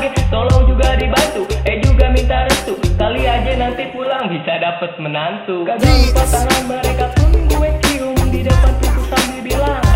lagi Tolong juga dibantu. Eh juga minta restu. Kali aja nanti pulang bisa dapet menantu. Kagak lupa tangan mereka pun gue cium Di depan pintu sambil bilang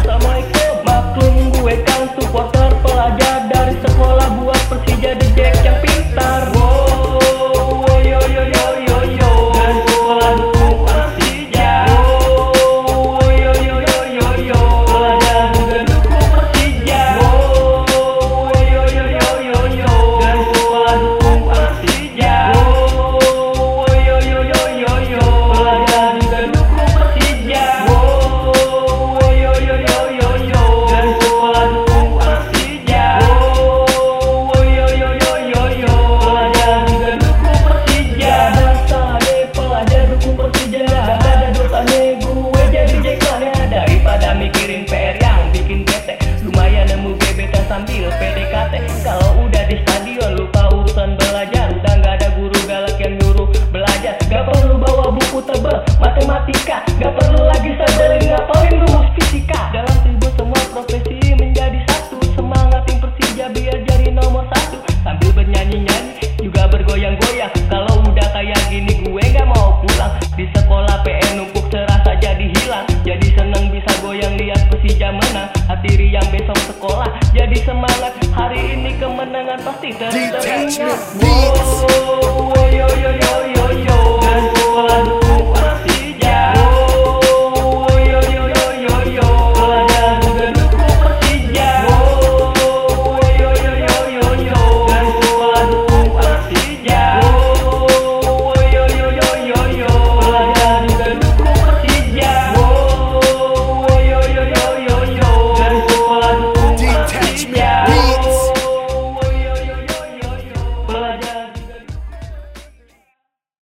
Mana? Hati riang besok sekolah. Jadi semangat. Hari ini kemenangan pasti terdengar. Detachment Beats. wow.